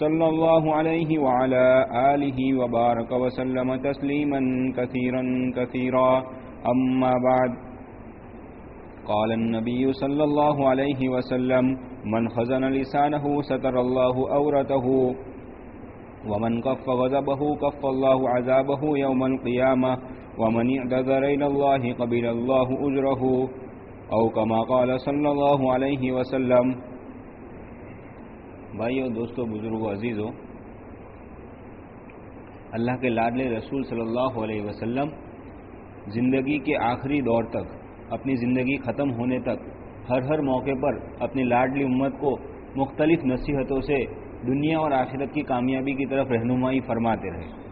صلى الله عليه وعلى آله وبارك وسلم تسليما كثيرا كثيرا. أما بعد، قال النبي صلى الله عليه وسلم، من خزن لسانه ستر الله أورته ومن كف غضبه كف الله عذابه يوم القيامة، ومن اعتذر إلى الله قبل الله أجره. او کما قال صلی اللہ علیہ وسلم بھائیو، دوستو عزیز عزیزو، اللہ کے لاڈل رسول صلی اللہ علیہ وسلم زندگی کے آخری دور تک، اپنی زندگی ختم ہونے تک، ہر ہر موقع پر اپنی لاڈلی امت کو مختلف نصیحتوں سے دنیا اور آخرت کی کامیابی کی طرف رہنمائی فرماتے رہے۔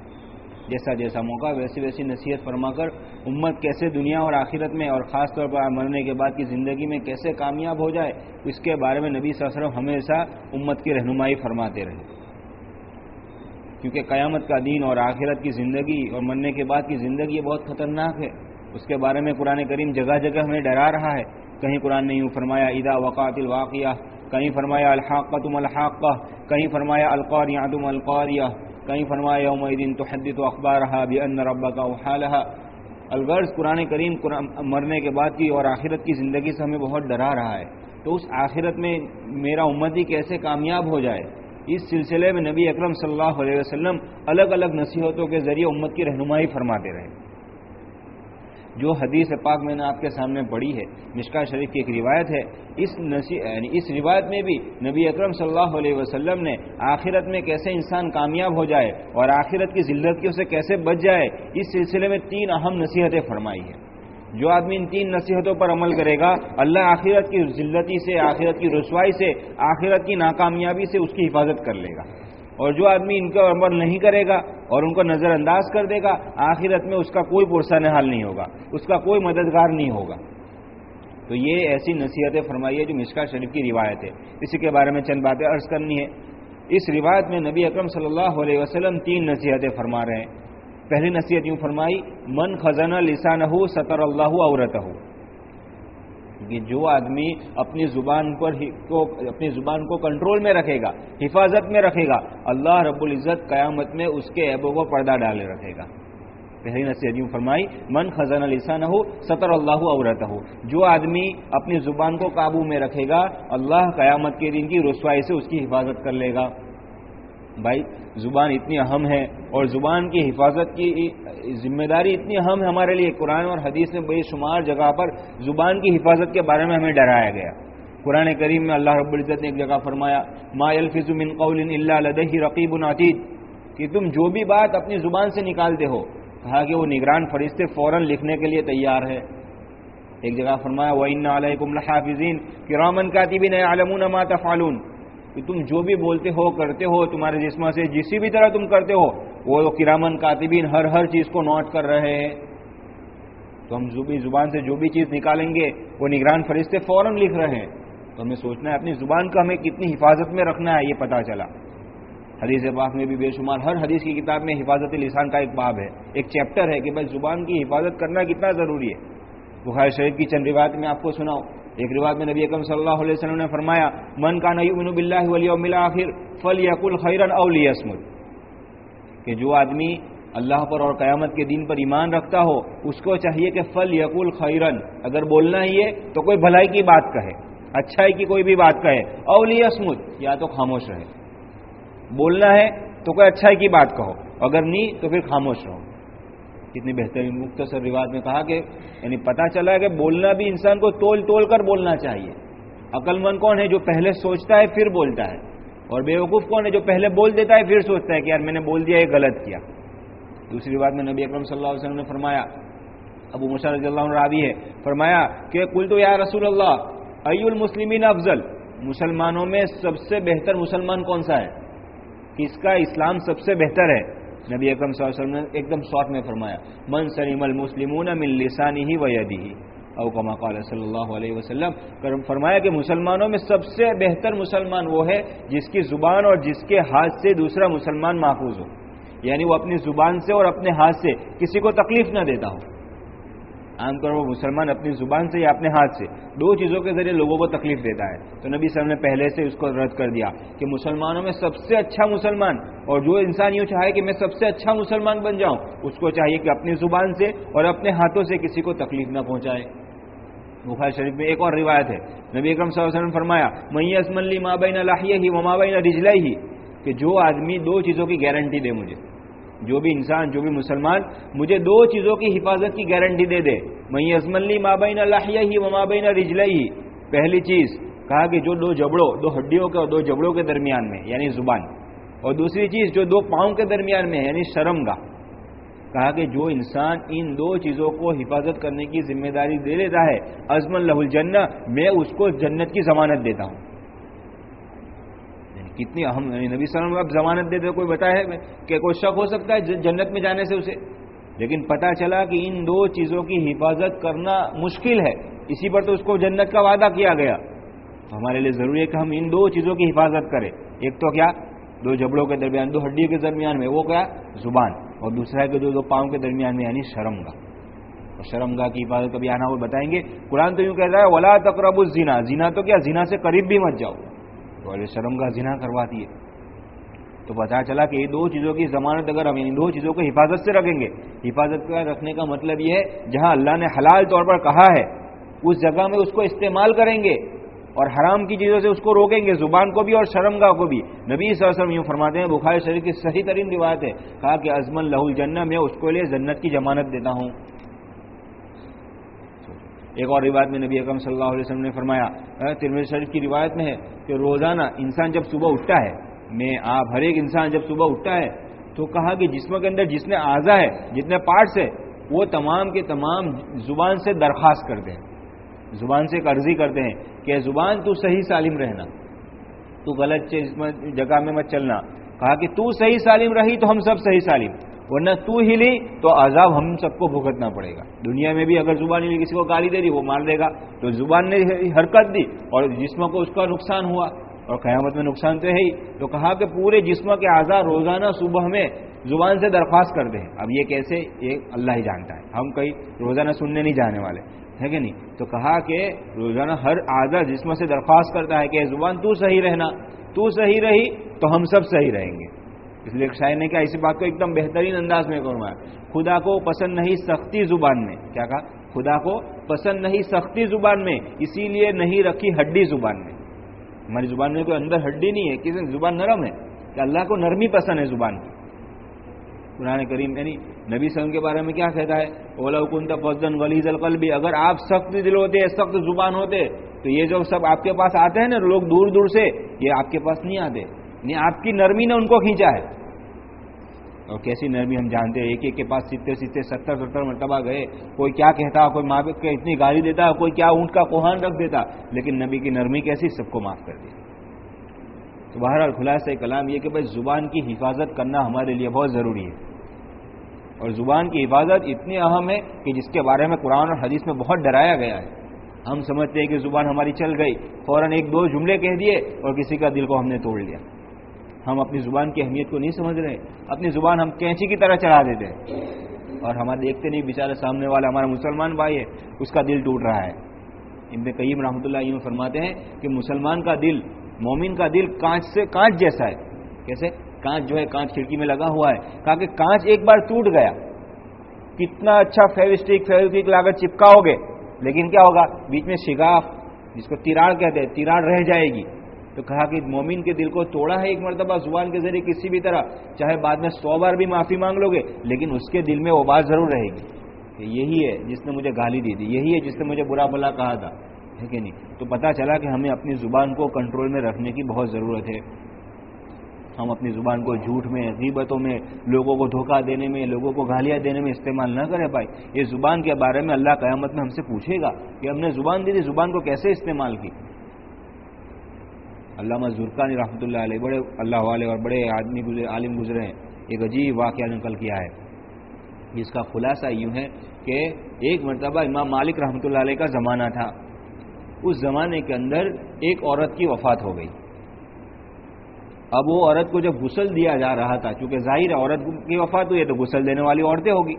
جیسا جیسا موقع، ویسی ویسی نصیحت فرما کر امت کیسے دنیا اور آخرت میں اور خاص طور پر مرنے کے بعد کی زندگی میں کیسے کامیاب ہو جائے، اس کے بارے میں نبی صلی اللہ علیہ وسلم ہمیشہ امت کی رہنمائی فرماتے رہے۔ کیونکہ قیامت کا دین اور آخرت کی زندگی اور مرنے کے بعد کی زندگی بہت خطرناک ہے۔ اس کے بارے میں قرآن کریم جگہ جگہ ہمیں ڈرا رہا ہے۔ کہیں قرآن نے یوں فرمایا ادا وقات الواقعہ کہیں فرمایا الحاقۃم الحاقہ کہیں فرمایا القاریاتم القاریہ کہیں فرمایا یوم دن تو حدت و اخبار رہا بھی ان ربا کا حالہ الغرض قرآن کریم مرنے کے بعد کی اور آخرت کی زندگی سے ہمیں بہت ڈرا رہا ہے۔ تو اس آخرت میں میرا امتی کیسے کامیاب ہو جائے؟ اس سلسلے میں نبی اکرم صلی اللہ علیہ وسلم الگ الگ نصیحتوں کے ذریعے امت کی رہنمائی فرماتے رہے۔ جو حدیث پاک میں نے آپ کے سامنے پڑھی ہے، مشکا شریف کی ایک روایت ہے۔ اس یعنی اس روایت میں بھی نبی اکرم صلی اللہ علیہ وسلم نے آخرت میں کیسے انسان کامیاب ہو جائے اور آخرت کی ذلتوں سے کیسے بچ جائے، اس سلسلے میں تین اہم نصیحتیں فرمائی ہیں۔ جو آدمی ان تین نصیحتوں پر عمل کرے گا، اللہ آخرت کی ذلتی سے، آخرت کی رسوائی سے، آخرت کی ناکامیابی سے اس کی حفاظت کر لے گا۔ اور جو آدمی ان کا عمل نہیں کرے گا اور ان کو نظر انداز کر دے گا، آخرت میں اس کا کوئی پرسان حال نہیں ہوگا، اس کا کوئی مددگار نہیں ہوگا۔ تو یہ ایسی نصیحتیں فرمائی ہے جو مشکا شریف کی روایت ہے۔ اسی کے بارے میں چند باتیں عرض کرنی ہے اس روایت میں نبی اکرم صلی اللہ علیہ وسلم تین نصیحتیں فرما رہے ہیں۔ پہلی نصیحت یوں فرمائی، من خزانہ لسان ہو سطر اللہ عورت ہو کہ جو آدمی اپنی زبان پر کو اپنی زبان کو کنٹرول میں رکھے گا، حفاظت میں رکھے گا، اللہ رب العزت قیامت میں اس کے عیبوں کو پردہ ڈالے رکھے گا۔ پہلی نصیحت یوں فرمائی، من خزانہ لسان ہو سطر اللہ عورت ہو جو آدمی اپنی زبان کو قابو میں رکھے گا، اللہ قیامت کے دن کی رسوائی سے اس کی حفاظت کر لے گا۔ بھائی زبان اتنی اہم ہے اور زبان کی حفاظت کی ذمہ داری اتنی اہم ہے ہمارے لیے۔ قرآن اور حدیث میں بے شمار جگہ پر زبان کی حفاظت کے بارے میں ہمیں ڈرایا گیا۔ قرآن کریم میں اللہ رب العزت نے ایک جگہ فرمایا، ما الفظ من قول الا لديه رقیب عتید کہ تم جو بھی بات اپنی زبان سے نکالتے ہو، کہا کہ وہ نگران فرشتے فوراً لکھنے کے لیے تیار ہے۔ ایک جگہ فرمایا، وَإِنَّ عَلَيْكُمْ لَحَافِظِينَ۔ كِرَامًا كَاتِبِينَ يَعْلَمُونَ مَا تَفْعَلُونَ۔ کہ تم جو بھی بولتے ہو، کرتے ہو، تمہارے جسم سے جسی بھی طرح تم کرتے ہو، وہ کرامن، کاتبین، ہر ہر چیز کو نوٹ کر رہے ہیں۔ تو ہم جو بھی زبان سے جو بھی چیز نکالیں گے، وہ نگران فرشتے فوراً لکھ رہے ہیں۔ تو ہمیں سوچنا ہے، اپنی زبان کا ہمیں کتنی حفاظت میں رکھنا ہے، یہ پتا چلا۔ حدیث پاک میں بھی بے شمار ہر حدیث کی کتاب میں حفاظت لسان کا ایک باب ہے۔ ایک چیپٹر ہے کہ بھائی زبان کی حفاظت کرنا کتنا ضروری ہے۔ بخار شریف کی چند روایت میں آپ کو سناؤ ایک روایت میں نبی اکرم صلی اللہ علیہ وسلم نے فرمایا، من کا نئی امن بلّہ ولی آخر فل یقل خیرن اولی اسمد کہ جو آدمی اللہ پر اور قیامت کے دین پر ایمان رکھتا ہو، اس کو چاہیے کہ فل یقل خیرن اگر بولنا ہی ہے تو کوئی بھلائی کی بات کہے، اچھائی کی کوئی بھی بات کہے اولی اسمد یا تو خاموش رہے۔ بولنا ہے تو کوئی اچھائی کی بات کہو، اگر نہیں تو پھر خاموش رہو۔ کتنی بہترین مختصر رواج میں کہا کہ یعنی پتا چلا کہ بولنا بھی انسان کو تول تول کر بولنا چاہیے۔ عقل مند کون ہے جو پہلے سوچتا ہے پھر بولتا ہے؟ اور بیوقوف کون ہے جو پہلے بول دیتا ہے پھر سوچتا ہے کہ یار میں نے بول دیا، یہ غلط کیا۔ دوسری بات میں نبی اکرم صلی اللہ علیہ وسلم نے فرمایا، ابو مشا رضی اللہ عنہ راوی ہے، فرمایا کہ کل تو یا رسول اللہ ای المسلمین افضل؟ مسلمانوں میں سب سے بہتر مسلمان کون سا ہے؟ کس کا؟ اسلام سب سے بہتر ہے۔ نبی اکرم صلی اللہ علیہ وسلم نے ایک دم سوات میں فرمایا، من سلیم المسلمون من لسانی ہی ویدی ہی او کما قال صلی اللہ علیہ وسلم فرمایا کہ مسلمانوں میں سب سے بہتر مسلمان وہ ہے جس کی زبان اور جس کے ہاتھ سے دوسرا مسلمان محفوظ ہو۔ یعنی وہ اپنی زبان سے اور اپنے ہاتھ سے کسی کو تکلیف نہ دیتا ہو۔ عام طور پر مسلمان اپنی زبان سے یا اپنے ہاتھ سے دو چیزوں کے ذریعے لوگوں کو تکلیف دیتا ہے۔ تو نبی صاحب نے پہلے سے اس کو رد کر دیا کہ مسلمانوں میں سب سے اچھا مسلمان، اور جو انسان یوں چاہے کہ میں سب سے اچھا مسلمان بن جاؤں، اس کو چاہیے کہ اپنی زبان سے اور اپنے ہاتھوں سے کسی کو تکلیف نہ پہنچائے۔ بخار شریف میں ایک اور روایت ہے۔ نبی اکرم صلی اللہ علیہ وسلم نے فرمایا میں اسملی مابین لاہیہ ہی و مابین رجلائی ہی کہ جو آدمی دو چیزوں کی گارنٹی دے مجھے۔ جو بھی انسان، جو بھی مسلمان، مجھے دو چیزوں کی حفاظت کی گارنٹی دے دے۔ میں اسملی مابین لاہیہ ہی و مابین رجلائی ہی پہلی چیز، کہا کہ جو دو جبڑوں، دو ہڈیوں کے اور دو جبڑوں کے درمیان میں یعنی زبان۔ اور دوسری چیز، جو دو پاؤں کے درمیان میں یعنی شرم گاہ کہا کہ جو انسان ان دو چیزوں کو حفاظت کرنے کی ذمہ داری دے لیتا ہے ازم اللہ الجنہ میں اس کو جنت کی ضمانت دیتا ہوں۔ کتنی اہم نبی صلی اللہ علیہ وسلم اب ضمانت دیتے کوئی بتایا کہ کوئی شک ہو سکتا ہے جنت میں جانے سے اسے۔ لیکن پتا چلا کہ ان دو چیزوں کی حفاظت کرنا مشکل ہے۔ اسی پر تو اس کو جنت کا وعدہ کیا گیا۔ تو ہمارے لیے ضروری ہے کہ ہم ان دو چیزوں کی حفاظت کریں۔ ایک تو کیا؟ دو جبڑوں کے درمیان، دو ہڈیوں کے درمیان میں، وہ کیا؟ زبان۔ اور دوسرا ہے کہ دو دو پاؤں کے درمیان میں یعنی شرم گاہ اور شرم گاہ کی حفاظت کبھی آنا وہ بتائیں گے؟ قرآن تو یوں کہہ رہا ہے، ولا تقرب الزنا۔ زنا تو کیا؟ زنا سے قریب بھی مت جاؤ۔ تو شرم گاہ زنا کرواتی ہے تو پتا چلا کہ یہ دو چیزوں کی ضمانت اگر ہم ان دو چیزوں کو حفاظت سے رکھیں گے۔ حفاظت کا رکھنے کا مطلب یہ ہے، جہاں اللہ نے حلال طور پر کہا ہے، اس جگہ میں اس کو استعمال کریں گے اور حرام کی چیزوں سے اس کو روکیں گے، زبان کو بھی اور شرم گاہ کو بھی۔ نبی صلی اللہ علیہ وسلم یوں فرماتے ہیں، بخاری شریف کی صحیح ترین روایت ہے۔ کہا کہ ازمن لہ الجنہ، میں اس کو لیے جنت کی ضمانت دیتا ہوں۔ ایک اور روایت میں نبی اکرم صلی اللہ علیہ وسلم نے فرمایا ترمیر شریف کی روایت میں ہے کہ روزانہ انسان جب صبح اٹھتا ہے، میں آپ ہر ایک انسان جب صبح اٹھتا ہے، تو کہا کہ جسم کے اندر جتنے اعضا ہے جتنے پارٹس ہے، وہ تمام کے تمام زبان سے درخواست کر دیں۔ زبان سے ایک عرضی کرتے ہیں کہ زبان تو صحیح سالم رہنا، تو غلط جگہ میں مت چلنا۔ کہا کہ تو صحیح سالم رہی تو ہم سب صحیح سالم۔ ورنہ تو ہلی تو عذاب ہم سب کو بھگتنا پڑے گا۔ دنیا میں بھی اگر زبان ہلی کسی کو گالی دے دی، وہ مار دے گا۔ تو زبان نے حرکت دی اور جسم کو اس کا نقصان ہوا۔ اور قیامت میں نقصان تو ہے ہی۔ تو کہا کہ پورے جسم کے اعضا روزانہ صبح میں زبان سے درخواست کر دیں۔ اب یہ کیسے؟ یہ اللہ ہی جانتا ہے۔ ہم کہیں روزانہ سننے نہیں جانے والے۔ ہے کہ نہیں؟ تو کہا کہ روزانہ ہر آدھا جسم سے درخواست کرتا ہے کہ زبان تو صحیح رہنا، تو صحیح رہی تو ہم سب صحیح رہیں گے۔ اس لیے شاعر نے کہا، اسی بات کو ایک دم بہترین انداز میں کروں خدا کو پسند نہیں سختی زبان میں۔ کیا کہا؟ خدا کو پسند نہیں سختی زبان میں، اسی لیے نہیں رکھی ہڈی زبان میں۔ ہماری زبان میں کوئی اندر ہڈی نہیں ہے، کسی زبان نرم ہے۔ کہ اللہ کو نرمی پسند ہے زبان۔ کی قرآن کریم یعنی نبی سلم کے بارے میں کیا کہتا ہے؟ اولا کن فضن ولیز القلبی اگر آپ سخت دل ہوتے، سخت زبان ہوتے، تو یہ جو سب آپ کے پاس آتے ہیں نا، لوگ دور دور سے، یہ آپ کے پاس نہیں آتے۔ یعنی آپ کی نرمی نے ان کو کھینچا ہے۔ اور کیسی نرمی ہم جانتے ہیں، ایک ایک کے پاس سیتے سیتے ستر ستر مرتبہ گئے، کوئی کیا کہتا، کوئی ماں باپ کے اتنی گالی دیتا، کوئی کیا اونٹ کا کوہان رکھ دیتا، لیکن نبی کی نرمی کیسی، سب کو معاف کر دی تو بہرحال خلاصہ کلام یہ کہ بھائی زبان کی حفاظت کرنا ہمارے لیے بہت ضروری ہے۔ اور زبان کی حفاظت اتنی اہم ہے کہ جس کے بارے میں قرآن اور حدیث میں بہت ڈرایا گیا ہے۔ ہم سمجھتے ہیں کہ زبان ہماری چل گئی، فوراً ایک دو جملے کہہ دیے اور کسی کا دل کو ہم نے توڑ لیا۔ ہم اپنی زبان کی اہمیت کو نہیں سمجھ رہے، اپنی زبان ہم کینچی کی طرح چڑھا دیتے۔ ہیں اور ہمارے دیکھتے نہیں، بیچارے سامنے والا ہمارا مسلمان بھائی ہے، اس کا دل ٹوٹ رہا ہے۔ ابن قیم رحمۃ اللہ یوں فرماتے ہیں کہ مسلمان کا دل، مومن کا دل کانچ سے کانچ جیسا ہے۔ کیسے؟ کانچ جو ہے، کانچ کھڑکی میں لگا ہوا ہے۔ کہا کہ کانچ ایک بار ٹوٹ گیا۔ کتنا اچھا فیوسٹک فیوسٹک لاگت چپکاؤ گے۔ لیکن کیا ہوگا؟ بیچ میں شگاف، جس کو تیراڑ کہتے ہیں، تیراڑ رہ جائے گی۔ تو کہا کہ مومن کے دل کو توڑا ہے ایک مرتبہ زبان کے ذریعے کسی بھی طرح، چاہے بعد میں سو بار بھی معافی مانگ لو گے، لیکن اس کے دل میں وہ بات ضرور رہے گی کہ یہی ہے جس نے مجھے گالی دی تھی، یہی ہے جس نے مجھے برا بلا کہا تھا، ہے کہ نہیں؟ تو پتا چلا کہ ہمیں اپنی زبان کو کنٹرول میں رکھنے کی بہت ضرورت ہے۔ ہم اپنی زبان کو جھوٹ میں، غیبتوں میں، لوگوں کو دھوکہ دینے میں، لوگوں کو گالیاں دینے میں استعمال نہ کرے بھائی۔ یہ زبان کے بارے میں اللہ قیامت میں ہم سے پوچھے گا کہ ہم نے زبان دی تھی، زبان کو کیسے استعمال کی؟ علامہ زرکانی رحمۃ اللہ علیہ، بڑے اللہ والے اور بڑے آدمی گزرے، عالم گزرے ہیں، ایک عجیب واقعہ نقل کیا ہے۔ جس کا خلاصہ یوں ہے کہ ایک مرتبہ امام مالک رحمۃ اللہ علیہ کا زمانہ تھا۔ اس زمانے کے اندر ایک عورت کی وفات ہو گئی۔ اب وہ عورت کو جب غسل دیا جا رہا تھا، چونکہ ظاہر ہے عورت کی وفات ہوئی ہے تو غسل دینے والی عورتیں ہوگی۔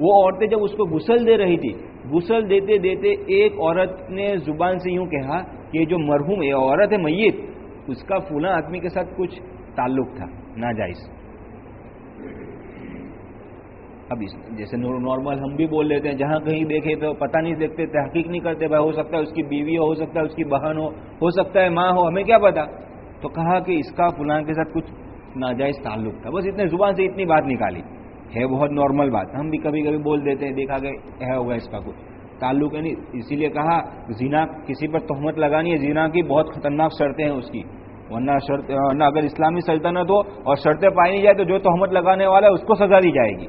وہ عورتیں جب اس کو غسل دے رہی تھی، غسل دیتے دیتے ایک عورت نے زبان سے یوں کہا کہ جو مرحوم، یہ عورت ہے میت اس کا فلاں آدمی کے ساتھ کچھ تعلق تھا، ناجائز۔ اب اس جیسے نارمل ہم بھی بول لیتے ہیں، جہاں کہیں دیکھے تو پتہ نہیں دیکھتے، تحقیق نہیں کرتے، بھائی ہو سکتا ہے اس کی بیوی ہو سکتا ہے اس کی بہن ہو ہو سکتا ہے ماں ہو، ہمیں کیا پتا تو کہا کہ اس کا فلاں کے ساتھ کچھ ناجائز تعلق تھا۔ بس اتنے زبان سے اتنی بات نکالی۔ ہے بہت نارمل بات۔ ہم بھی کبھی کبھی بول دیتے ہیں، دیکھا کہ ہے ہوگا اس کا کچھ۔ تعلق ہے نہیں اسی لیے کہا زینا کسی پر تہمت لگانی ہے زینا کی بہت خطرناک شرطیں ہیں اس کی۔ ورنہ شرط ورنہ اگر اسلامی سلطنت ہو اور شرطیں پائی نہیں جائے تو جو تہمت لگانے والا ہے اس کو سزا دی جائے گی۔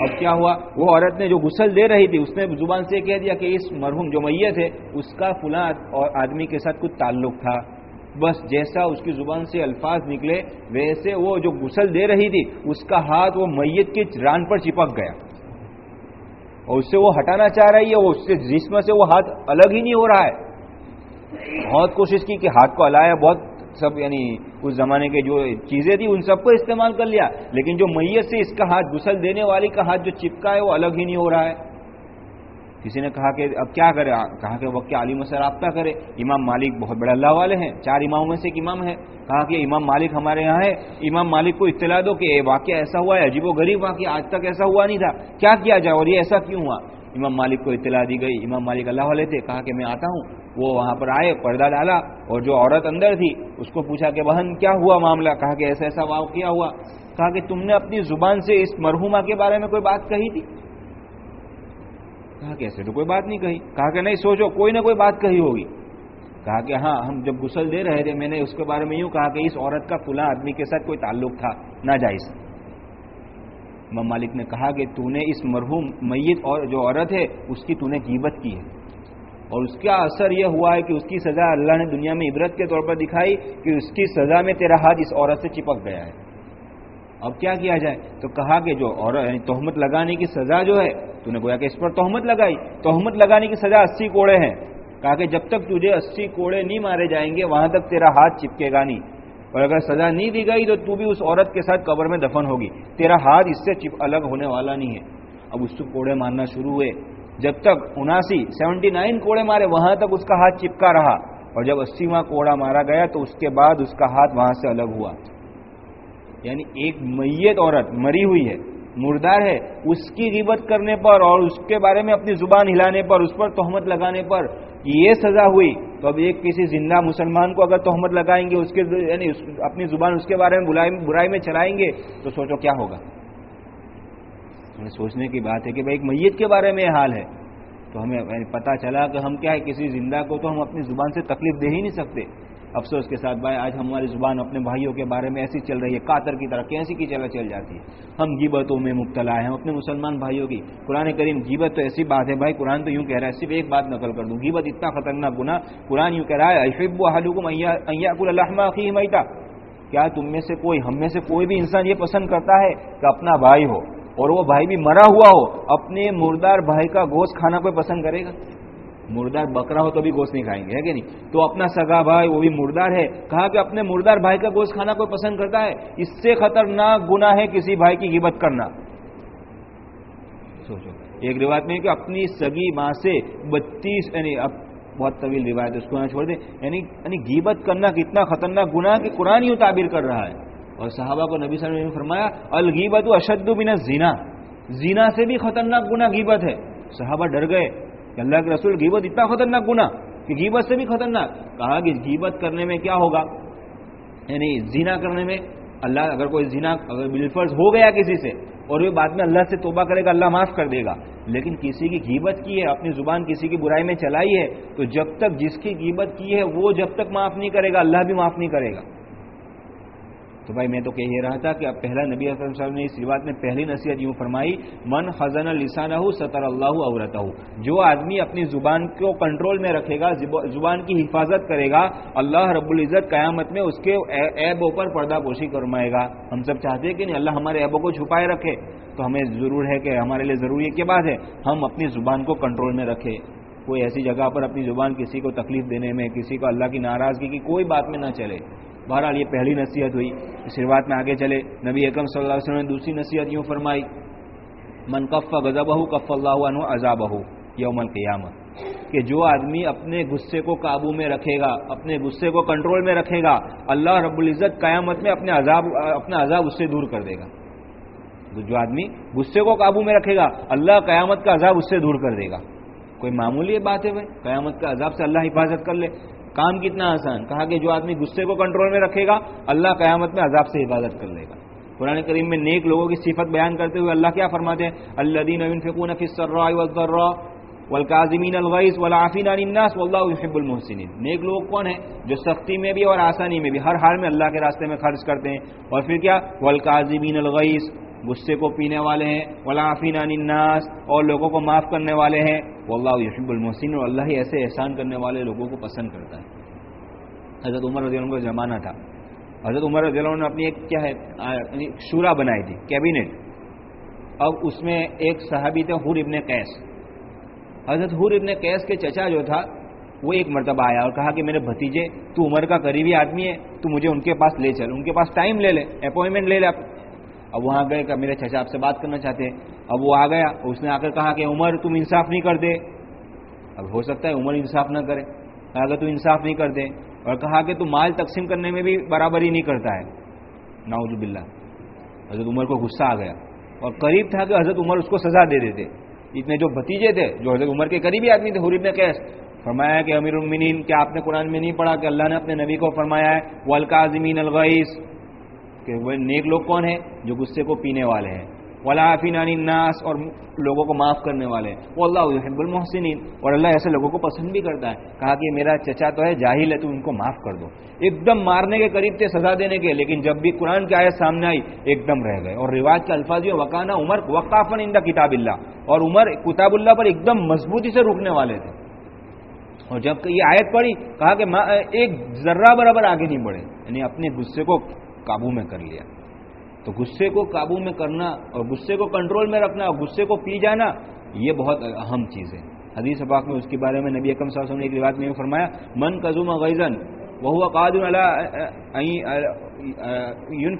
اب کیا ہوا؟ وہ عورت نے جو غسل دے رہی تھی، اس نے زبان سے کہہ دیا کہ اس مرحوم جو میت ہے، اس کا فلاں اور آدمی کے ساتھ کچھ تعلق تھا۔ بس جیسا اس کی زبان سے الفاظ نکلے، ویسے وہ جو غسل دے رہی تھی، اس کا ہاتھ وہ میت کے ران پر چپک گیا۔ اور اس سے وہ ہٹانا چاہ رہی ہے، وہ اس سے جسم سے وہ ہاتھ الگ ہی نہیں ہو رہا ہے۔ بہت کوشش کی کہ ہاتھ کو ہلایا، بہت سب یعنی اس زمانے کے جو چیزیں تھی ان سب کو استعمال کر لیا۔ لیکن جو میت سے اس کا ہاتھ گسل دینے والی کا ہاتھ جو چپکا ہے، وہ الگ ہی نہیں ہو رہا ہے۔ کسی نے کہا کہ اب کیا کرے؟ کہا کہ وقت عالم سے رابطہ کرے؟ امام مالک بہت بڑے اللہ والے ہیں۔ چار اماموں میں سے ایک امام ہے۔ کہا کہ امام مالک ہمارے یہاں ہے۔ امام مالک کو اطلاع دو کہ واقعہ ایسا ہوا ہے، عجیب و غریب واقعہ، آج تک ایسا ہوا نہیں تھا۔ کیا کیا جائے اور یہ ایسا کیوں ہوا؟ امام مالک کو اطلاع دی گئی۔ امام مالک اللہ والے تھے۔ کہا کہ میں آتا ہوں۔ وہ وہاں پر آئے، پردہ ڈالا اور جو عورت اندر تھی، اس کو پوچھا کہ بہن کیا ہوا معاملہ؟ کہا کہ ایسا ایسا واقعہ ہوا۔ کہا کہ تم نے اپنی زبان سے اس مرحوما کے بارے میں کوئی بات کہی تھی؟ کہا کہ ایسے تو کوئی بات نہیں کہی۔ کہا کہ نہیں، سوچو، کوئی نہ کوئی بات کہی ہوگی۔ کہا کہ ہاں ہم جب غسل دے رہے تھے، میں نے اس کے بارے میں یوں کہا کہ اس عورت کا فلاں آدمی کے ساتھ کوئی تعلق تھا، ناجائز۔ امام مالک نے کہا کہ تو نے اس مرحوم میت اور جو عورت ہے، اس کی تو نے قیمت کی ہے۔ اور اس کا اثر یہ ہوا ہے کہ اس کی سزا اللہ نے دنیا میں عبرت کے طور پر دکھائی کہ اس کی سزا میں تیرا ہاتھ اس عورت سے چپک گیا ہے۔ اب کیا کیا جائے؟ تو کہا کہ جو عورت یعنی تہمت لگانے کی سزا جو ہے، تو نے گویا کہ اس پر تہمت لگائی۔ تہمت لگانے کی سزا اسی کوڑے ہیں۔ کہا کہ جب تک تجھے اسی کوڑے نہیں مارے جائیں گے، وہاں تک تیرا ہاتھ چپکے گا نہیں۔ اور اگر سزا نہیں دی گئی، تو تو بھی اس عورت کے ساتھ قبر میں دفن ہوگی۔ تیرا ہاتھ اس سے چپ الگ ہونے والا نہیں ہے۔ اب اس سے کوڑے مارنا شروع ہوئے۔ جب تک اناسی سیونٹی نائن کوڑے مارے، وہاں تک اس کا ہاتھ چپکا رہا۔ اور جب اسیواں کوڑا مارا گیا تو اس کے بعد اس کا ہاتھ وہاں سے الگ ہوا۔ یعنی ایک میت عورت مری ہوئی ہے، مردار ہے۔ اس کی غیبت کرنے پر اور اس کے بارے میں اپنی زبان ہلانے پر، اس پر تہمت لگانے پر یہ سزا ہوئی۔ تو اب ایک کسی زندہ مسلمان کو اگر تہمت لگائیں گے، اس کے یعنی اپنی زبان اس کے بارے میں برائی میں چلائیں گے، تو سوچو کیا ہوگا۔ سوچنے کی بات ہے کہ بھائی ایک میت کے بارے میں یہ حال ہے۔ تو ہمیں یعنی پتا چلا کہ ہم کیا ہے، کسی زندہ کو تو ہم اپنی زبان سے تکلیف دے ہی نہیں سکتے۔ افسوس کے ساتھ بھائی، آج ہماری زبان اپنے بھائیوں کے بارے میں ایسی چل رہی ہے، کاتر کی طرح، کیسی کی چلا چل جاتی ہے۔ ہم گیبتوں میں مبتلا ہیں اپنے مسلمان بھائیوں کی۔ قرآن کریم، گیبت تو ایسی بات ہے بھائی، قرآن تو یوں کہہ رہا ہے، صرف ایک بات نقل کر دوں۔ گیبت اتنا خطرناک گنا قرآن یوں کہہ رہا ہے اشب و میتا کیا تم میں سے کوئی، ہم میں سے کوئی بھی انسان یہ پسند کرتا ہے کہ اپنا بھائی ہو؟ اور وہ بھائی بھی مرا ہوا ہو، اپنے مردار بھائی کا گوشت کھانا کوئی پسند کرے گا؟ مردار بکرا ہو تو بھی گوشت نہیں کھائیں گے، ہے کہ نہیں؟ تو اپنا سگا بھائی وہ بھی مردار ہے، کہا کہ اپنے مردار بھائی کا گوشت کھانا کوئی پسند کرتا ہے؟ اس سے خطرناک گنا ہے کسی بھائی کی غیبت کرنا۔ سوچو، ایک روایت میں کہ اپنی سگی ماں سے بتیس یعنی اب بہت طویل روایت اس کو نہ چھوڑ دیں۔ یعنی یعنی گیبت کرنا کتنا خطرناک گنا کہ قرآن یوں تعبیر کر رہا ہے۔ اور صحابہ کو نبی صلی اللہ علیہ وسلم نے فرمایا الگیبت اشد بنا زینا زینا سے بھی خطرناک گنا گیبت ہے۔ صحابہ ڈر گئے کہ اللہ کے رسول گیبت اتنا خطرناک گنا کہ گیبت سے بھی خطرناک۔ کہا کہ گیبت کرنے میں کیا ہوگا؟ یعنی زینا کرنے میں اللہ اگر کوئی زینا اگر بلفرز ہو گیا کسی سے اور وہ بعد میں اللہ سے توبہ کرے گا، اللہ معاف کر دے گا۔ لیکن کسی کی گیبت کی ہے، اپنی زبان کسی کی برائی میں چلائی ہے، تو جب تک جس کی گیبت کی ہے، وہ جب تک معاف نہیں کرے گا، اللہ بھی معاف نہیں کرے گا۔ تو بھائی میں تو کہہ رہا تھا کہ اب پہلا نبی صاحب نے اس روایت میں پہلی نصیحت یوں فرمائی، من خزن السان سطر اللہ عورت جو آدمی اپنی زبان کو کنٹرول میں رکھے گا زبان کی حفاظت کرے گا، اللہ رب العزت قیامت میں اس کے ایبوں پر پردہ پوشی کرمائے گا۔ ہم سب چاہتے ہیں کہ نہیں، اللہ ہمارے ایبوں کو چھپائے رکھے۔ تو ہمیں ضرور ہے کہ ہمارے لیے ضروری کیا بات ہے، ہم اپنی زبان کو کنٹرول میں رکھے۔ کوئی ایسی جگہ پر اپنی زبان کسی کو تکلیف دینے میں، کسی کو اللہ کی ناراضگی کی کوئی بات میں نہ چلے۔ بہرحال یہ پہلی نصیحت ہوئی۔ اس روایت میں آگے چلے، نبی اکم صلی اللہ علیہ وسلم نے دوسری نصیحت یوں فرمائی، من کف غذب کف اللہ عنہ عذاب یوم القیامت کہ جو آدمی اپنے غصے کو قابو میں رکھے گا، اپنے غصے کو کنٹرول میں رکھے گا، اللہ رب العزت قیامت میں اپنے عذاب، اپنا عذاب اس سے دور کر دے گا۔ جو آدمی غصے کو قابو میں رکھے گا، اللہ قیامت کا عذاب اس سے دور کر دے گا۔ کوئی معمولی بات ہے بھائی؟ قیامت کا عذاب سے اللہ حفاظت کر لے۔ کام کتنا آسان، کہا کہ جو آدمی غصے کو کنٹرول میں رکھے گا، اللہ قیامت میں عذاب سے حفاظت کر لے گا۔ قرآن کریم میں نیک لوگوں کی صفت بیان کرتے ہوئے اللہ کیا فرماتے ہیں؟ اللہ دین فکون والکاظمین الغیث والعافین عن الناس واللہ يحب المحسنین۔ نیک لوگ کون ہیں؟ جو سختی میں بھی اور آسانی میں بھی، ہر حال میں اللہ کے راستے میں خرچ کرتے ہیں۔ اور پھر کیا؟ والکاظمین الغیث غصے کو پینے والے ہیں والعافین عن الناس، اور لوگوں کو معاف کرنے والے ہیں۔ واللہ يحب المحسنین اور اللہ ہی ایسے احسان کرنے والے لوگوں کو پسند کرتا ہے۔ حضرت عمر رضی اللہ عنہ کا زمانہ تھا۔ حضرت عمر رضی اللہ عنہ نے اپنی ایک کیا ہے یعنی شورا بنائی تھی کیبنٹ اب اس میں ایک صحابی تھے، حور ابن قیس۔ حضرت حور ابن قیس کے چچا جو تھا، وہ ایک مرتبہ آیا اور کہا کہ میرے بھتیجے، تو عمر کا قریبی آدمی ہے، تو مجھے ان کے پاس لے چل، ان کے پاس ٹائم لے لے، اپوائنٹمنٹ لے لے اب وہاں گئے کہ میرے چچا آپ سے بات کرنا چاہتے ہیں۔ اب وہ آ گیا، اس نے آ کر کہا کہ عمر تم انصاف نہیں کر دے اب ہو سکتا ہے عمر انصاف نہ کرے۔ اگر تو انصاف نہیں کر دے اور کہا کہ تو مال تقسیم کرنے میں بھی برابری نہیں کرتا ہے۔ ناؤز باللہ۔ حضرت عمر کو غصہ آ گیا۔ اور قریب تھا کہ حضرت عمر اس کو سزا دے دیتے۔ اتنے جو بھتیجے تھے، جو حضرت عمر کے قریبی آدمی تھے حریب نے کیس فرمایا کہ امیر المنین کیا آپ نے قرآن میں نہیں پڑھا کہ اللہ نے اپنے نبی کو فرمایا ہے؟ والکاظمین الغیث کہ وہ نیک لوگ کون ہیں جو غصے کو پینے والے ہیں۔ ولافین الناس اور لوگوں کو معاف کرنے والے وہ اللہ حب المحسنین اور اللہ ایسے لوگوں کو پسند بھی کرتا ہے۔ کہا کہ میرا چچا تو ہے، جاہل ہے، تو ان کو معاف کر دو۔ ایک دم مارنے کے قریب تھے سزا دینے کے، لیکن جب بھی قرآن کی آیت سامنے آئی، ایک دم رہ گئے۔ اور رواج کے الفاظ یہ وکانا عمر وقافن ان کتاب اللہ اور عمر کتاب اللہ پر ایک دم مضبوطی سے رکنے والے تھے۔ اور جب یہ آیت پڑی کہا کہ ایک ذرہ برابر آگے نہیں بڑھے۔ یعنی اپنے غصے کو قابو میں کر لیا۔ تو غصے کو قابو میں کرنا اور غصے کو کنٹرول میں رکھنا اور غصے کو پی جانا، یہ بہت اہم چیز ہے۔ حدیث پاک میں اس کے بارے میں نبی اکم صاحب نے ایک روایت میں فرمایا، من کزوم غیزن وہ قادر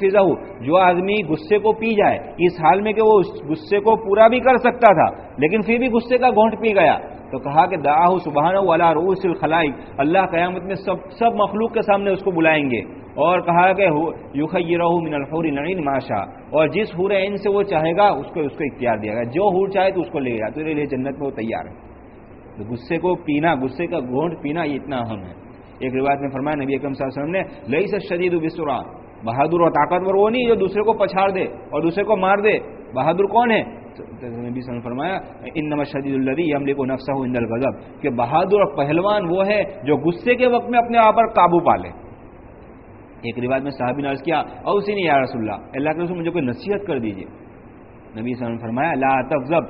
فضا جو آدمی غصے کو پی جائے، اس حال میں کہ وہ اس غصے کو پورا بھی کر سکتا تھا، لیکن پھر بھی غصے کا گھونٹ پی گیا۔ تو کہا کہ داہ سبحان والا روس الخلائی اللہ قیامت میں سب سب مخلوق کے سامنے اس کو بلائیں گے۔ اور کہا کہ من الحور نعین ماشا اور جس حور ان سے وہ چاہے گا، اس کو اس کو اختیار دیا گا جو حور چاہے تو اس کو لے گا تو لیے جنت میں وہ تیار ہے۔ تو غصے کو پینا، غصے کا گھونٹ پینا یہ اتنا اہم ہے۔ ایک روایت میں فرمایا، نبی اکم صلی اللہ علیہ وسلم نے لئی سے شدید بسرا۔ بہادر اور طاقتور وہ نہیں جو دوسرے کو پچھاڑ دے اور دوسرے کو مار دے۔ بہادر کون ہے؟ نبی صلی فرمایا ان نمبر شدید الدی عملے کو نفسہ ہو اندر کہ بہادر اور پہلوان وہ ہے جو غصے کے وقت میں اپنے آپ پر قابو پالے ایک روایت میں صاحب نے عرض کیا اوسی نہیں یا رسول اللہ اللہ کے رسول مجھے کوئی نصیحت کر دیجیے نبی صلی اللہ علیہ وسلم فرمایا، لا تفضب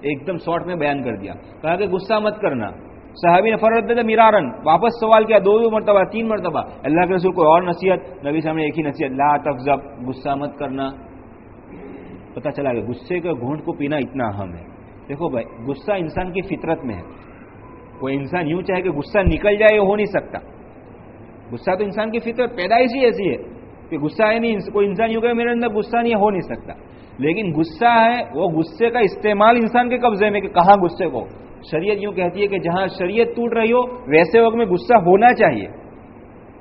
ایک دم شارٹ میں بیان کر دیا۔ کہا کہ غصہ مت کرنا۔ صحابی نے فرد دے میرارن، واپس سوال کیا، دو دو مرتبہ، تین مرتبہ، اللہ کے رسول کو اور نصیحت؟ نبی صاحب نے ایک ہی نصیحت، لا تفضب غصہ مت کرنا۔ پتہ چلا کہ غصے کے گھونٹ کو پینا اتنا اہم ہے۔ دیکھو بھائی، غصہ انسان کی فطرت میں ہے۔ کوئی انسان یوں چاہے کہ غصہ نکل جائے، یہ ہو نہیں سکتا۔ غصہ تو انسان کی فطرت پیدائش ہی ایسی ہے کہ غصہ ہے نہیں، کوئی انسان یوں کہ میرے اندر غصہ نہیں ہو نہیں سکتا۔ لیکن غصہ ہے، وہ غصے کا استعمال انسان کے قبضے میں کہ کہاں غصے کو شریعت یوں کہتی ہے کہ جہاں شریعت ٹوٹ رہی ہو، ویسے وقت میں غصہ ہونا چاہیے۔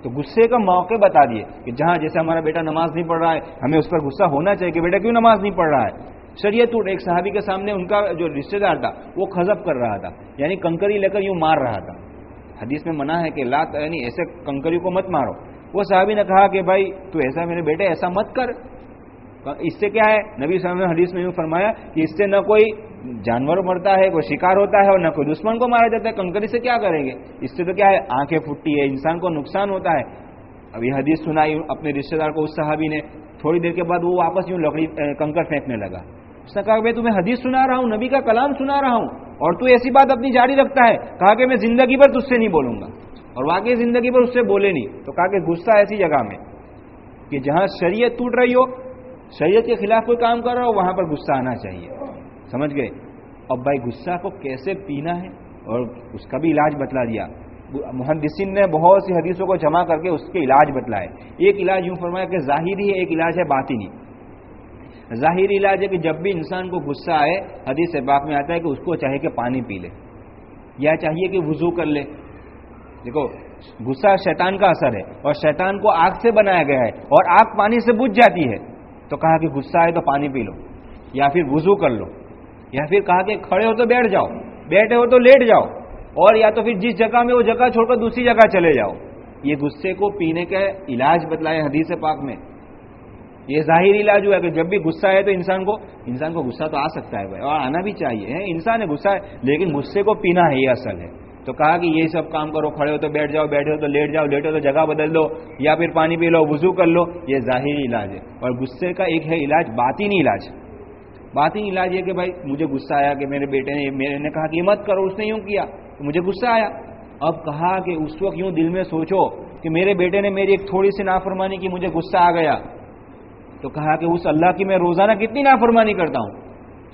تو غصے کا موقع بتا دیے کہ جہاں جیسے ہمارا بیٹا نماز نہیں پڑھ رہا ہے، ہمیں اس پر غصہ ہونا چاہیے کہ بیٹا کیوں نماز نہیں پڑھ رہا ہے؟ شریعت ٹوٹ ایک صحابی کے سامنے ان کا جو رشتے دار تھا، وہ خزب کر رہا تھا یعنی کنکری لے کر یوں مار رہا تھا۔ حدیث میں منع ہے کہ لات یعنی ایسے کنکری کو مت مارو۔ وہ صحابی نے کہا کہ بھائی، تو ایسا میرے بیٹے ایسا مت کر۔ اس سے کیا ہے؟ نبی صلی اللہ علیہ وسلم حدیث میں فرمایا کہ اس سے نہ کوئی جانور مرتا ہے، کوئی شکار ہوتا ہے اور نہ کوئی دشمن کو مارا جاتا ہے کنکری سے کیا کریں گے؟ اس سے تو کیا ہے؟ آنکھیں پھٹتی ہے انسان کو نقصان ہوتا ہے۔ اب یہ حدیث سنائی، اپنے رشتے دار کو اس صحابی نے تھوڑی دیر کے بعد وہ واپس یوں لکڑی کنکر پھینکنے لگا۔ اس نے کہا کہ تمہیں حدیث سنا رہا ہوں، نبی کا کلام سنا رہا ہوں اور تو ایسی بات اپنی جاری رکھتا ہے۔ کہا کہ میں زندگی پر تج سے نہیں بولوں گا۔ اور واقعی زندگی پر اس سے بولے نہیں۔ تو کہا کہ غصہ ایسی جگہ میں کہ جہاں شریعت ٹوٹ رہی ہو، شریعت کے خلاف کوئی کام کر رہا ہو، وہاں پر غصہ آنا چاہیے۔ سمجھ گئے۔ اب بھائی غصہ کو کیسے پینا ہے؟ اور اس کا بھی علاج بتلا دیا۔ محدثین نے بہت سی حدیثوں کو جمع کر کے اس کے علاج بتلائے۔ ایک علاج یوں فرمایا کہ ظاہری ہے، ایک علاج ہے باطنی۔ ظاہری علاج ہے کہ جب بھی انسان کو غصہ آئے، حدیث باپ میں آتا ہے کہ اس کو چاہے کہ پانی پی لے، یا چاہیے کہ وضو کر لے۔ دیکھو، غصہ شیطان کا اثر ہے اور شیطان کو آگ سے بنایا گیا ہے اور آگ پانی سے بجھ جاتی ہے۔ تو کہا کہ غصہ آئے تو پانی پی لو، یا پھر وضو کر لو۔ یا پھر کہا کہ کھڑے ہو تو بیٹھ جاؤ، بیٹھے ہو تو لیٹ جاؤ، اور یا تو پھر جس جگہ میں وہ جگہ چھوڑ کر دوسری جگہ چلے جاؤ۔ یہ غصے کو پینے کا علاج بتلائے حدیث پاک میں۔ یہ ظاہر علاج ہوا کہ جب بھی غصہ ہے تو انسان کو انسان کو غصہ تو آ سکتا ہے بھائی، اور آنا بھی چاہیے انسان ہے غصہ ہے لیکن غصے کو پینا ہے یہ اصل ہے۔ تو کہا کہ یہی سب کام کرو، کھڑے ہو تو بیٹھ جاؤ، بیٹھے ہو تو لیٹ جاؤ لیٹو تو جگہ بدل دو، یا پھر پانی پی لو، وضو کر لو، یہ ظاہری علاج ہے۔ اور غصے کا ایک ہے علاج، باطنی علاج۔ باطنی علاج یہ کہ بھائی مجھے غصہ آیا کہ میرے بیٹے نے میرے نے کہا کہ یہ مت کرو، اس نے یوں کیا تو مجھے غصہ آیا۔ اب کہا کہ اس وقت یوں دل میں سوچو کہ میرے بیٹے نے میری ایک تھوڑی سی نافرمانی کی، مجھے غصہ آ گیا۔ تو کہا کہ اس اللہ کی میں روزانہ کتنی نافرمانی کرتا ہوں۔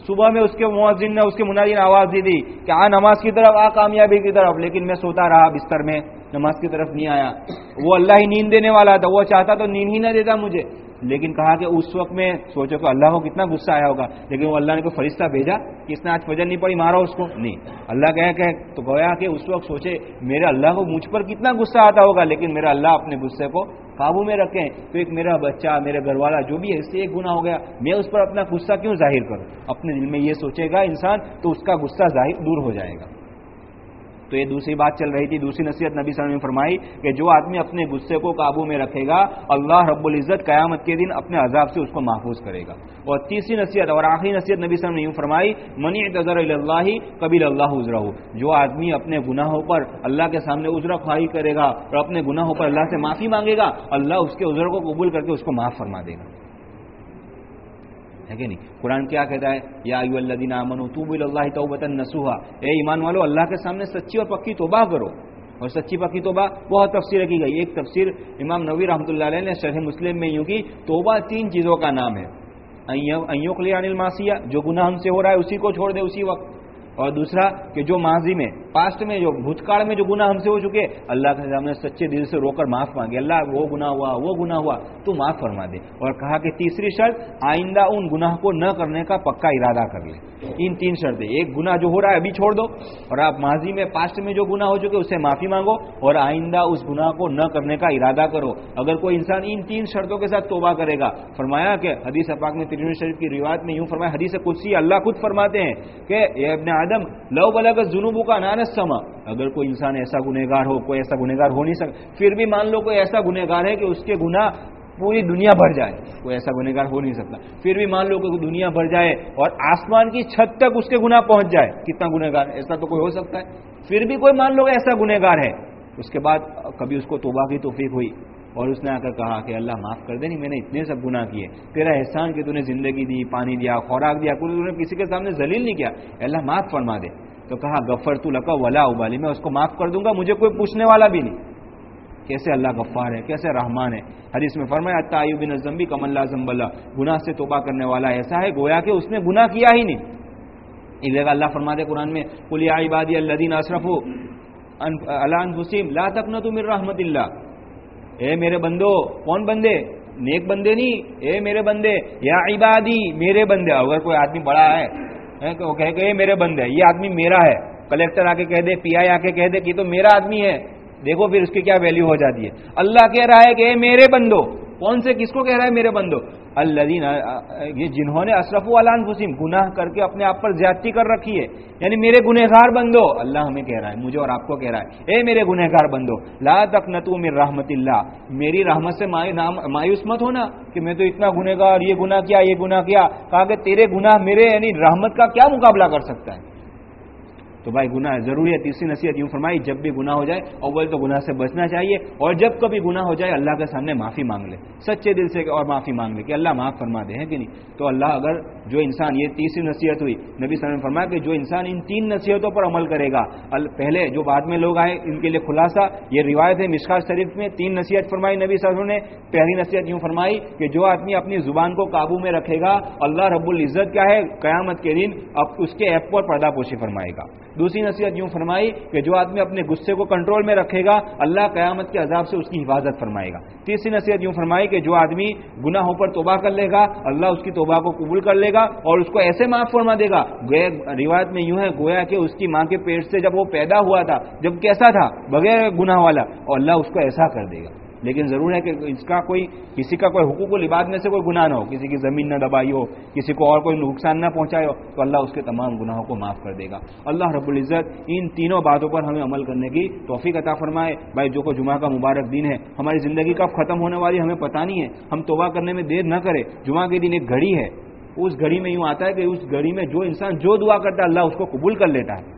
صبح میں اس کے مؤذن نے اس کے مناظر آواز دی تھی کہ آ، نماز کی طرف آ، کامیابی کی طرف۔ لیکن میں سوتا رہا، بستر میں نماز کی طرف نہیں آیا۔ وہ اللہ ہی نیند دینے والا تھا، وہ چاہتا تو نیند ہی نہ دیتا مجھے۔ لیکن کہا کہ اس وقت میں سوچو کہ اللہ کو کتنا غصہ آیا ہوگا، لیکن وہ اللہ نے کوئی فرشتہ بھیجا کہ اس نے آج فجر نہیں پڑی مارا اس کو؟ نہیں۔ اللہ کہ کہ تو گویا کہ اس وقت سوچے میرے اللہ کو مجھ پر کتنا غصہ آتا ہوگا، لیکن میرا اللہ اپنے غصے کو قابو میں رکھیں۔ تو ایک میرا بچہ، میرے گھر والا، جو بھی ہے، اس سے ایک گنا ہو گیا۔ میں اس پر اپنا غصہ کیوں ظاہر کروں؟ اپنے دل میں یہ سوچے گا انسان تو اس کا غصہ ظاہر دور ہو جائے گا۔ تو یہ دوسری بات چل رہی تھی، دوسری نصیحت نبی صلی اللہ علیہ وسلم نے فرمائی کہ جو آدمی اپنے غصے کو قابو میں رکھے گا، اللہ رب العزت قیامت کے دن اپنے عذاب سے اس کو محفوظ کرے گا۔ اور تیسری نصیحت اور آخری نصیحت نبی صلی اللہ علیہ وسلم نے فرمائی منی تذر اللہ کبھی اللہ عذرہ. جو آدمی اپنے گناہوں پر اللہ کے سامنے عذر خواہی کرے گا اور اپنے گناہوں پر اللہ سے معافی مانگے گا، اللہ اس کے عذر کو قبول کر کے اس کو معاف فرما دے گا۔ ہے کہ نہیں؟ قرآن کیا کہتا ہے؟ یا اللہ دین امن تو اللہ توبت نسوہا اے ایمان والو، اللہ کے سامنے سچی اور پکی توبہ کرو۔ اور سچی پکی توبہ بہت تفسیر کی گئی۔ ایک تفسیر امام نوی رحمۃ اللہ علیہ نے شرح مسلم میں یوں کی، توبہ تین چیزوں کا نام ہے۔ انل ماسیہ جو گناہ ہم سے ہو رہا ہے اسی کو چھوڑ دے اسی وقت۔ اور دوسرا کہ جو ماضی میں پاسٹ میں جو بھوتکال میں جو گناہ ہم سے ہو چکے اللہ کے سامنے سچے دل سے رو کر معاف مانگے اللہ وہ گناہ ہوا وہ گناہ ہوا تو معاف فرما دے اور کہا کہ تیسری شرط آئندہ ان گناہ کو نہ کرنے کا پکا ارادہ کر لے ان تین شرطیں ایک گناہ جو ہو رہا ہے ابھی چھوڑ دو اور آپ ماضی میں پاسٹ میں جو گناہ ہو چکے اسے معافی مانگو اور آئندہ اس گناہ کو نہ کرنے کا ارادہ کرو اگر کوئی انسان ان تین شرطوں کے ساتھ توبہ کرے گا فرمایا کہ حدیث پاک میں ترین شریف کی روایت میں یوں فرمایا حدیث کسی اللہ خود فرماتے ہیں کہ ابن آدم لو بلغ جنوبوں کا نانس سما۔ اگر کوئی انسان ایسا گنہگار ہو، کوئی ایسا گنہگار ہو نہیں سکتا۔ پھر بھی مان لو کوئی ایسا گنہگار ہے کہ اس کے گناہ پوری دنیا بھر جائے۔ کوئی ایسا گنہگار ہو نہیں سکتا۔ پھر بھی مان لو کہ دنیا بھر جائے اور آسمان کی چھت تک اس کے گناہ پہنچ جائے۔ کتنا گنہگار، ایسا تو کوئی ہو سکتا ہے۔ پھر بھی کوئی مان لو ایسا گنہگار ہے۔ اس کے بعد کبھی اس کو توبہ کی توفیق ہوئی اور اس نے آ کر کہا کہ اللہ معاف کر دے، نہیں، میں نے اتنے سب گناہ کیے۔ تیرا احسان کہ تو نے زندگی دی، پانی دیا، خوراک دیا کسی کے سامنے ذلیل نہیں کیا۔ اللہ معاف فرما دے۔ تو کہا غفر تو لکا ولا ابالی. میں اس کو معاف کر دوں گا، مجھے کوئی پوچھنے والا بھی نہیں۔ کیسے اللہ غفار ہے، کیسے رحمان ہے۔ حدیث میں فرمایا تعیب بن کم اللہ زمب اللہ. گناہ سے توبہ کرنے والا ایسا ہے، گویا کہ اس نے گناہ کیا ہی نہیں۔ اس اللہ فرما دے قرآن میں کلی عبادی اللہ دین اشرف اللہ حسیم لا تک نہ تم رحمت اللہ۔ اے میرے بندو، کون بندے؟ نیک بندے نہیں، اے میرے بندے، یا عبادی، میرے بندے۔ اگر کوئی آدمی بڑا ہے وہ کہے کہ یہ میرے بند ہے یہ آدمی میرا ہے۔ کلیکٹر آ کے کہہ دے، پی آئی آ کے کہہ دے کہ تو میرا آدمی ہے۔ دیکھو پھر اس کی کیا ویلیو ہو جاتی ہے۔ اللہ کہہ رہا ہے کہ اے میرے بندو، کون سے کس کو کہہ رہا ہے میرے بندو؟ اللہ یہ جنہوں نے اشرف علان حسین گناہ کر کے اپنے آپ پر زیادتی کر رکھی ہے یعنی میرے گنہگار بندو، اللہ ہمیں کہہ رہا ہے، مجھے اور آپ کو کہہ رہا ہے، اے میرے گنہگار بندو، لا تک نتو میر رحمت اللہ، میری رحمت سے مایوس مت ہونا کہ میں تو اتنا گنہگار، یہ گناہ کیا، یہ گناہ کیا، کہا کہ تیرے گناہ میرے یعنی رحمت کا کیا مقابلہ کر سکتا ہے؟ تو بھائی گناہ ضروری ہے، تیسری نصیحت یوں فرمائی، جب بھی گناہ ہو جائے، اول تو گناہ سے بچنا چاہیے، اور جب کبھی گناہ ہو جائے، اللہ کے سامنے معافی مانگ لے۔ سچے دل سے اور معافی مانگ لے کہ اللہ معاف فرما دے ہیں کہ نہیں؟ تو اللہ اگر جو انسان، یہ تیسری نصیحت ہوئی، نبی صلی اللہ علیہ وسلم فرمایا کہ جو انسان ان تین نصیحتوں پر عمل کرے گا پہلے جو بعد میں لوگ آئے، ان کے لیے خلاصہ، یہ روایت ہے مشکا شریف میں، تین نصیحت فرمائی نبی صلی اللہ علیہ وسلم نے۔ پہلی نصیحت یوں فرمائی کہ جو آدمی اپنی زبان کو قابو میں رکھے گا، اللہ رب العزت کیا ہے؟ قیامت کے دن اب اس کے ایپ پر پردہ پوشی فرمائے گا۔ دوسری نصیحت یوں فرمائی کہ جو آدمی اپنے غصے کو کنٹرول میں رکھے گا، اللہ قیامت کے عذاب سے اس کی حفاظت فرمائے گا۔ تیسری نصیحت یوں فرمائی کہ جو آدمی گناہوں پر توبہ کر لے گا، اللہ اس کی توبہ کو قبول کر لے گا اور اس کو ایسے معاف فرما دے گا۔ روایت میں یوں ہے، گویا کہ اس کی ماں کے پیٹ سے جب وہ پیدا ہوا تھا، جب کیسا تھا، بغیر گناہ والا، اور اللہ اس کو ایسا کر دے گا۔ لیکن ضرور ہے کہ اس کا کوئی کسی کا کوئی حقوق و لباس میں سے کوئی گناہ نہ ہو، کسی کی زمین نہ دبائی ہو، کسی کو اور کوئی نقصان نہ پہنچائے ہو، تو اللہ اس کے تمام گناہوں کو معاف کر دے گا۔ اللہ رب العزت ان تینوں باتوں پر ہمیں عمل کرنے کی توفیق عطا فرمائے۔ بھائی، جو کو جمعہ کا مبارک دن ہے، ہماری زندگی کب ختم ہونے والی ہمیں پتہ نہیں ہے۔ ہم توبہ کرنے میں دیر نہ کرے جمعہ کے دن ایک گھڑی ہے۔ اس گھڑی میں یوں آتا ہے کہ اس گھڑی میں جو انسان جو دعا کرتا ہے، اللہ اس کو قبول کر لیتا ہے۔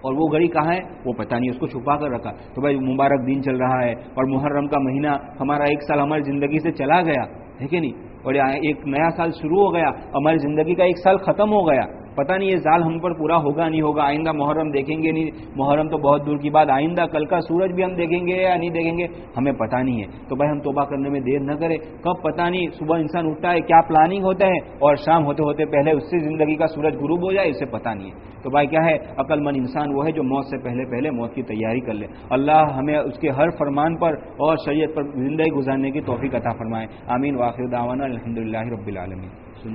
اور وہ گھڑی کہاں ہے؟ وہ پتہ نہیں، اس کو چھپا کر رکھا۔ تو بھائی، مبارک دن چل رہا ہے اور محرم کا مہینہ ہمارا ایک سال ہماری زندگی سے چلا گیا، ہے کہ نہیں؟ اور ایک نیا سال شروع ہو گیا، ہماری زندگی کا ایک سال ختم ہو گیا۔ پتہ نہیں یہ سال ہم پر پورا ہوگا نہیں ہوگا، آئندہ محرم دیکھیں گے نہیں۔ محرم تو بہت دور کی بات، آئندہ کل کا سورج بھی ہم دیکھیں گے یا نہیں دیکھیں گے، ہمیں پتہ نہیں ہے۔ تو بھائی ہم توبہ کرنے میں دیر نہ کریں۔ کب پتہ نہیں، صبح انسان اٹھتا ہے، کیا پلاننگ ہوتا ہے، اور شام ہوتے ہوتے پہلے اس سے زندگی کا سورج غروب ہو جائے، اسے پتہ نہیں ہے۔ تو بھائی کیا ہے، عقل مند انسان وہ ہے جو موت سے پہلے پہلے موت کی تیاری کر لے۔ اللہ ہمیں اس کے ہر فرمان پر اور شریعت پر زندگی گزارنے کی توفیق عطا فرمائے۔ آمین۔ واخر داوانا الحمد للہ رب العالمین۔